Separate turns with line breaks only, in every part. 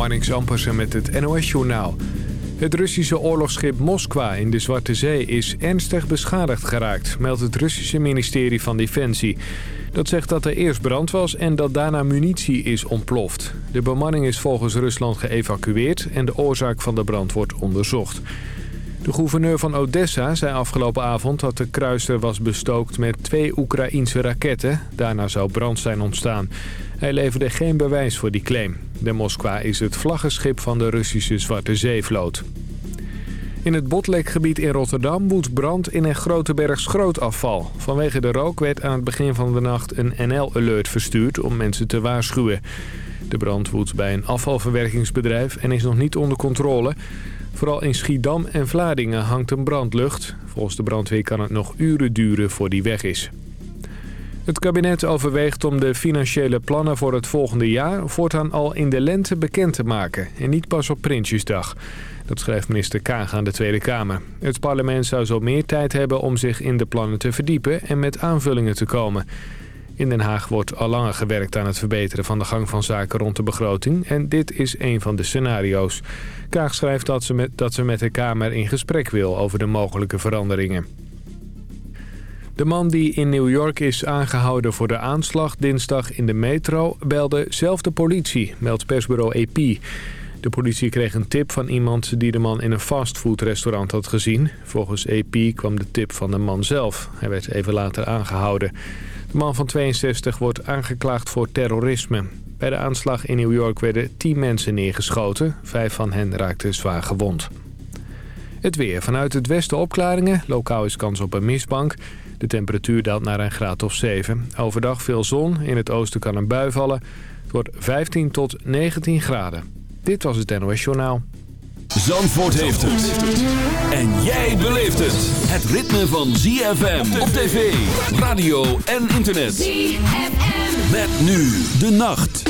Marnix Ampersen met het NOS-journaal. Het Russische oorlogsschip Moskwa in de Zwarte Zee is ernstig beschadigd geraakt... meldt het Russische ministerie van Defensie. Dat zegt dat er eerst brand was en dat daarna munitie is ontploft. De bemanning is volgens Rusland geëvacueerd en de oorzaak van de brand wordt onderzocht. De gouverneur van Odessa zei afgelopen avond dat de kruiser was bestookt met twee Oekraïense raketten. Daarna zou brand zijn ontstaan. Hij leverde geen bewijs voor die claim. De Moskwa is het vlaggenschip van de Russische Zwarte Zeevloot. In het Botlekgebied in Rotterdam woedt brand in een grote berg schrootafval. Vanwege de rook werd aan het begin van de nacht een NL-alert verstuurd om mensen te waarschuwen. De brand woedt bij een afvalverwerkingsbedrijf en is nog niet onder controle. Vooral in Schiedam en Vlaardingen hangt een brandlucht. Volgens de brandweer kan het nog uren duren voor die weg is. Het kabinet overweegt om de financiële plannen voor het volgende jaar... voortaan al in de lente bekend te maken en niet pas op Prinsjesdag. Dat schrijft minister Kaag aan de Tweede Kamer. Het parlement zou zo meer tijd hebben om zich in de plannen te verdiepen... en met aanvullingen te komen. In Den Haag wordt al langer gewerkt aan het verbeteren van de gang van zaken rond de begroting... en dit is een van de scenario's. Kaag schrijft dat ze, met, dat ze met de Kamer in gesprek wil over de mogelijke veranderingen. De man die in New York is aangehouden voor de aanslag dinsdag in de metro... belde zelf de politie, meldt persbureau AP. De politie kreeg een tip van iemand die de man in een fastfoodrestaurant had gezien. Volgens AP kwam de tip van de man zelf. Hij werd even later aangehouden. De man van 62 wordt aangeklaagd voor terrorisme. Bij de aanslag in New York werden 10 mensen neergeschoten. Vijf van hen raakten zwaar gewond. Het weer. Vanuit het westen opklaringen. Lokaal is kans op een mistbank. De temperatuur daalt naar een graad of 7. Overdag veel zon. In het oosten kan een bui vallen. Het wordt 15 tot 19 graden. Dit was het NOS Journaal.
Zandvoort heeft het. En jij beleeft het. Het ritme van ZFM op tv, radio en internet. ZFM. Met nu de nacht.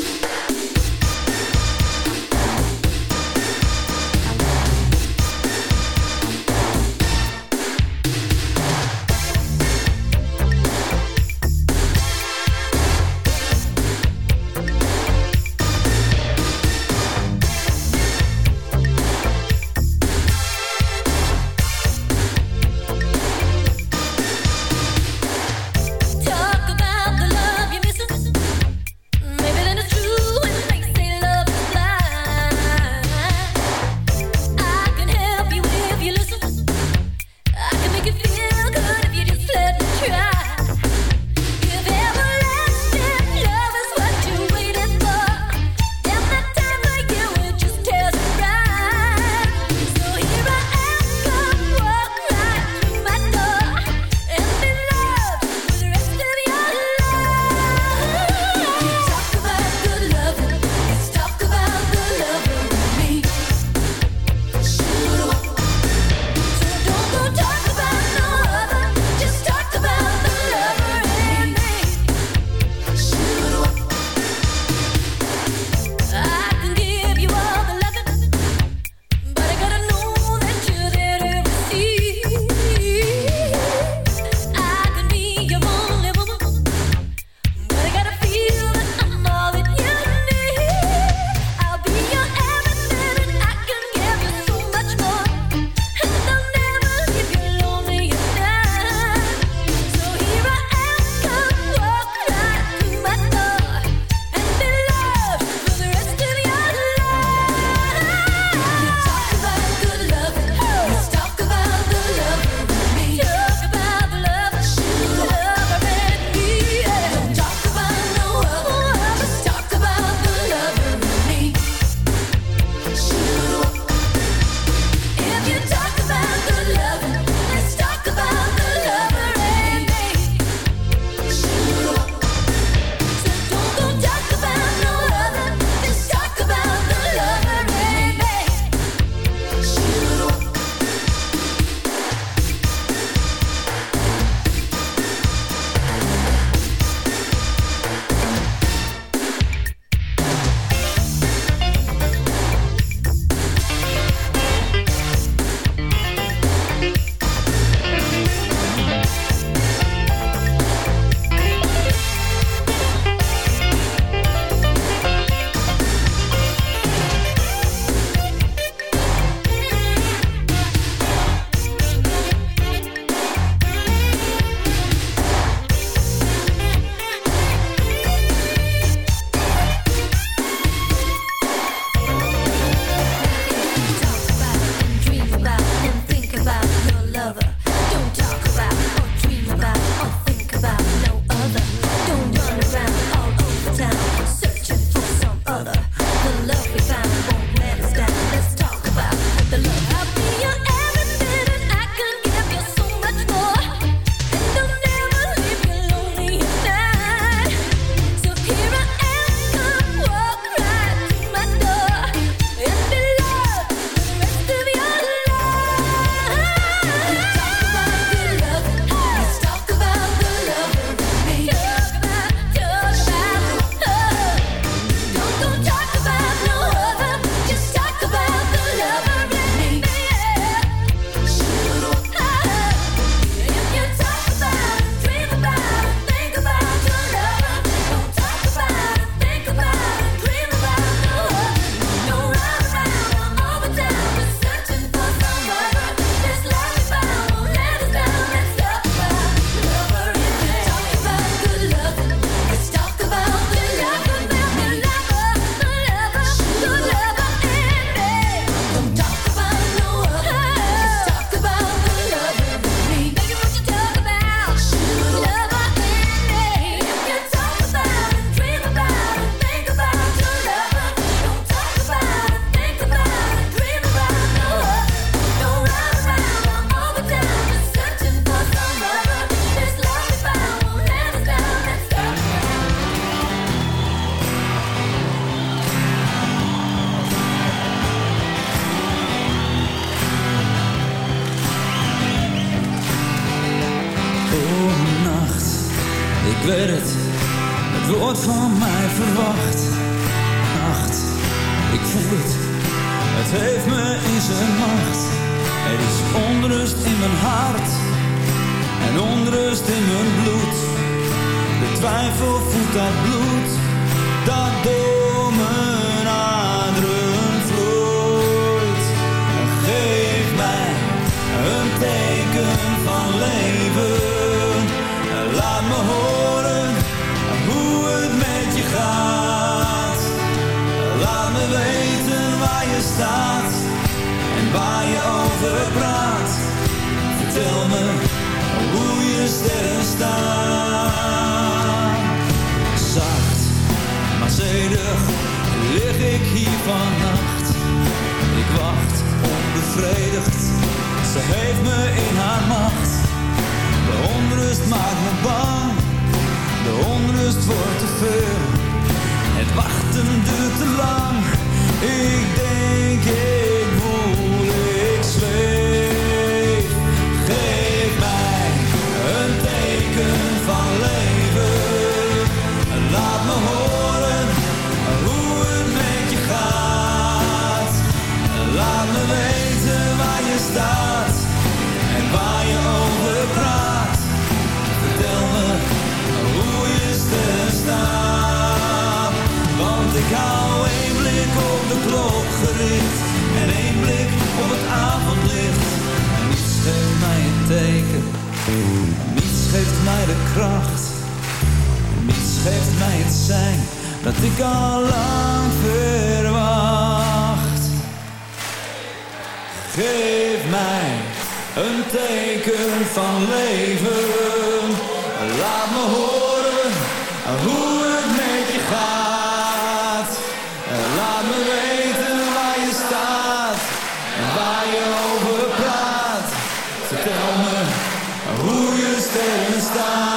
está.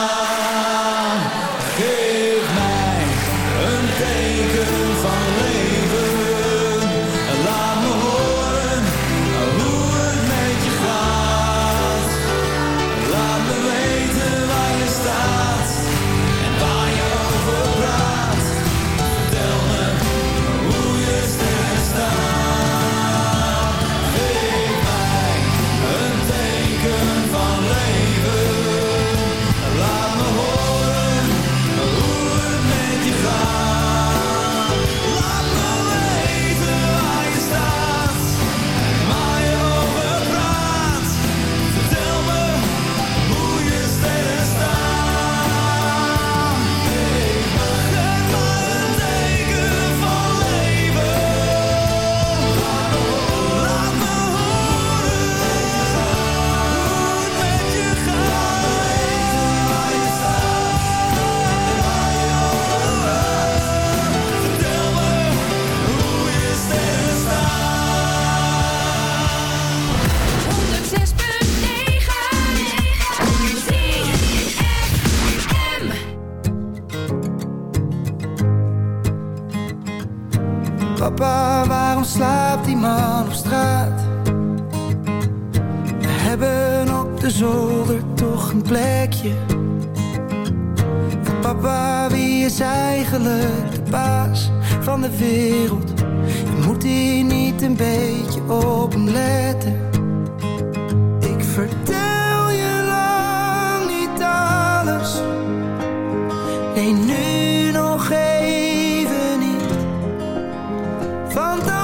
slaapt die man op straat? We hebben op de zolder toch een plekje. En papa, wie is eigenlijk de baas van de wereld? je moet hier niet een beetje op hem letten? Ik vertel je lang niet alles. Nee, nu nog even niet. Want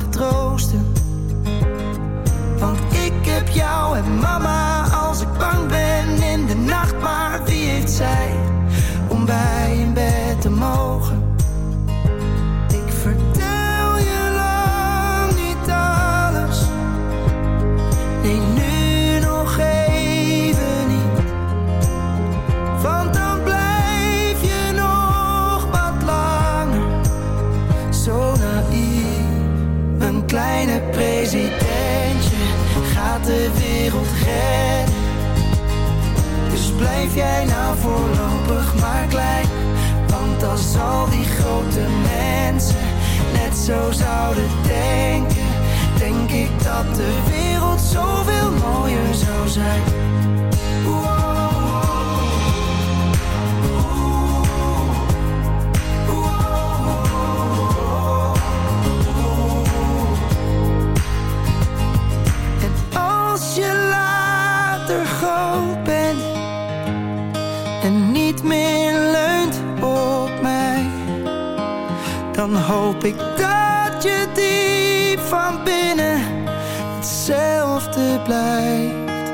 troosten. Want ik heb jou en mama als ik bang ben in de nacht. Maar wie het zij om bij in bed te mogen? Het redden. Dus blijf jij nou voorlopig maar klein. Want als al die grote mensen net zo zouden denken, denk ik dat de wereld zoveel mooier zou zijn. Dan hoop ik dat je diep van binnen hetzelfde blijft.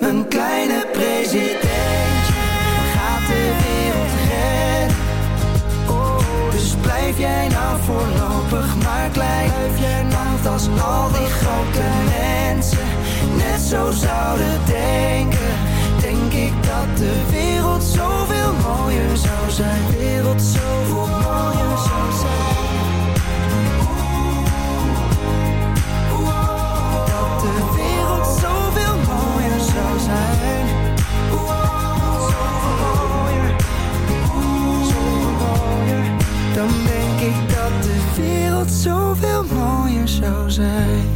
Een kleine presidentje gaat de wereld redden. Oh, dus blijf jij nou voorlopig maar klein. Als al die grote mensen net zo zouden denken, denk ik dat de wereld zoveel mooier zou zijn. De wereld zoveel mooier zou zijn. Dat de wereld zoveel mooier zou zijn. Zoveel mooier. Zoveel mooier. Dan denk ik dat de wereld zoveel mooier zou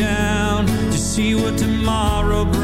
down to see what tomorrow brings.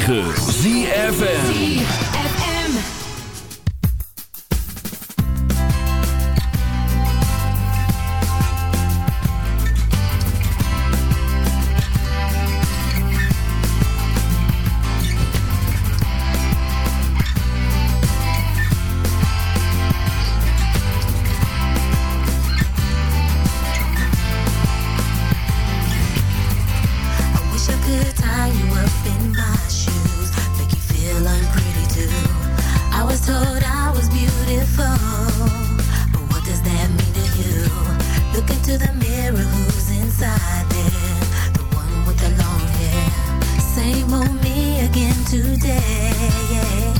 106.9 ZFN
I
was beautiful. But what does that mean to you? Look into the mirror, who's inside there? The one with the long hair. Same old me again today, yeah.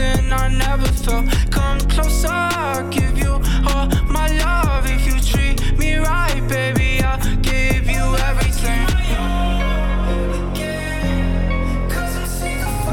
something I never felt. Come closer, I'll give you all my love. If you treat me right, baby, I'll give you everything. Cause I'm sick of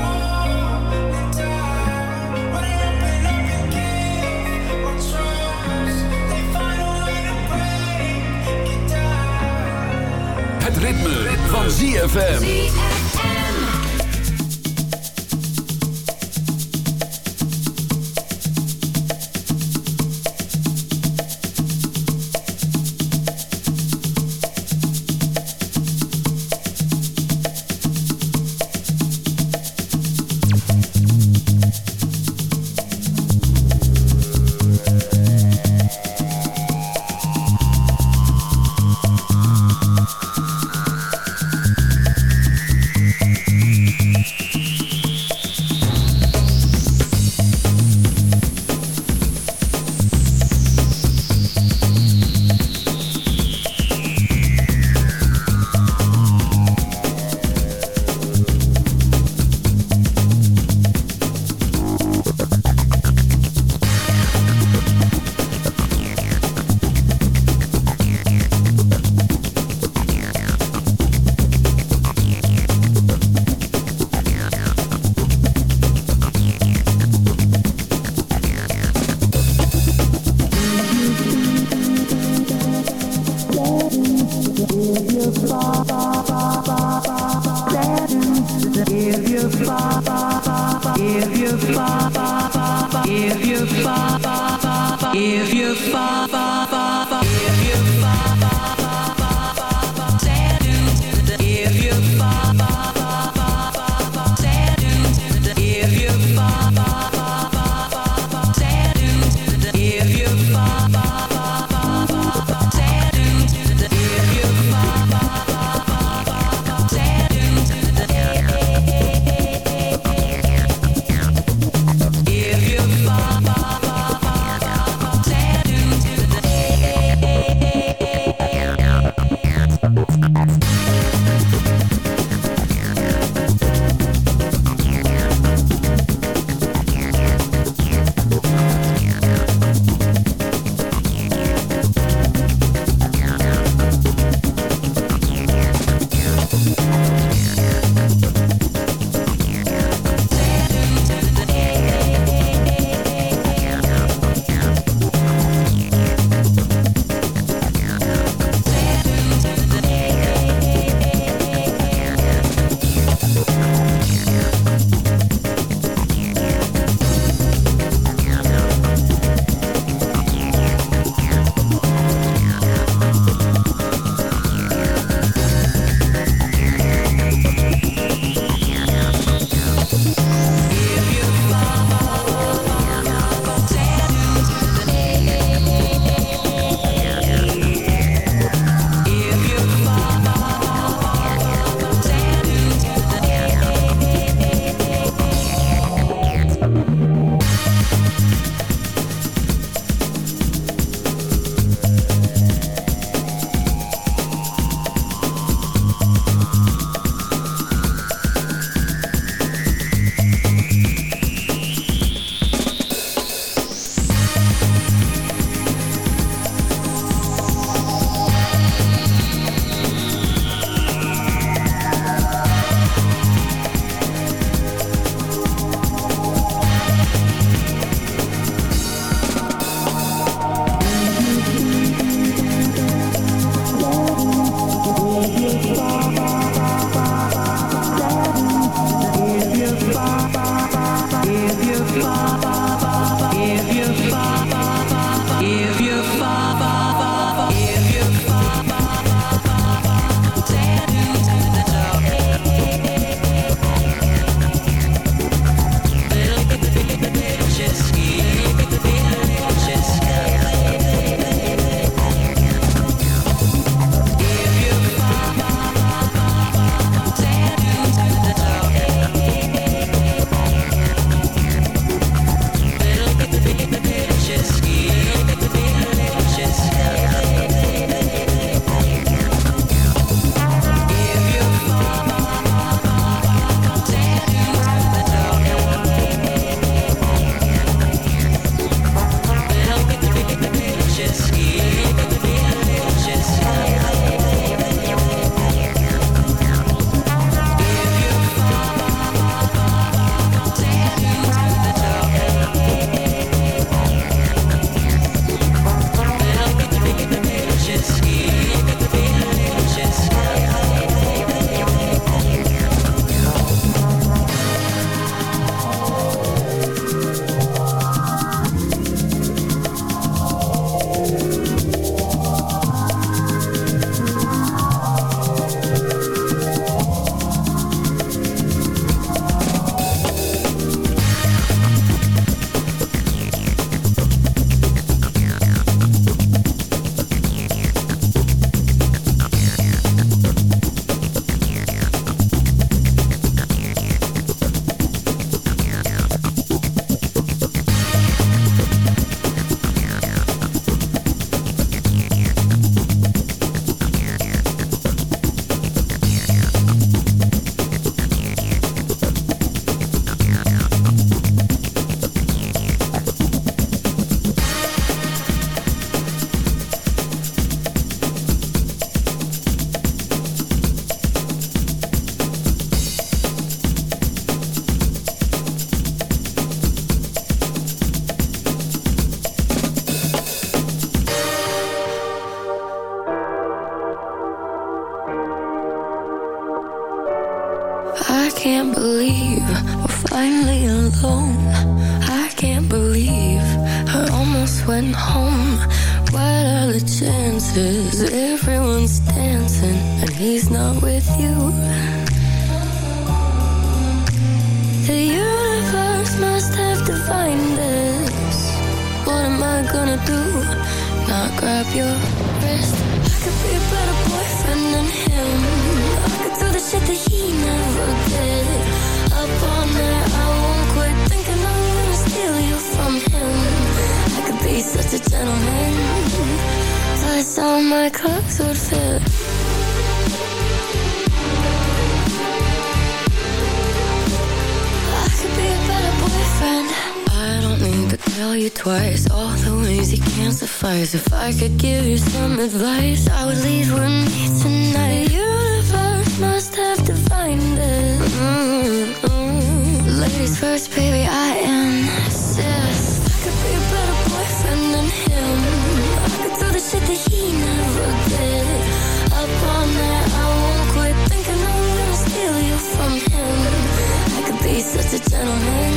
such a gentleman.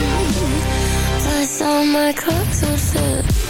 Plus all my clothes would fit.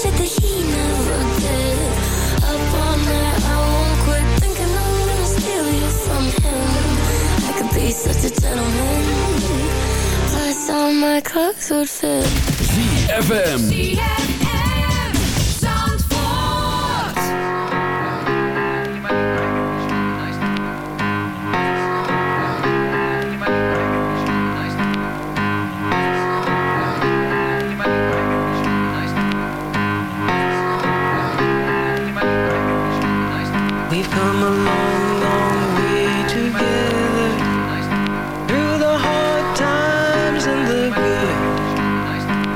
Could do the shit that he never did. Up all night, I won't quit thinking I'm gonna steal you from him. I could be such a gentleman. Plus, all my clothes would fit.
ZFM.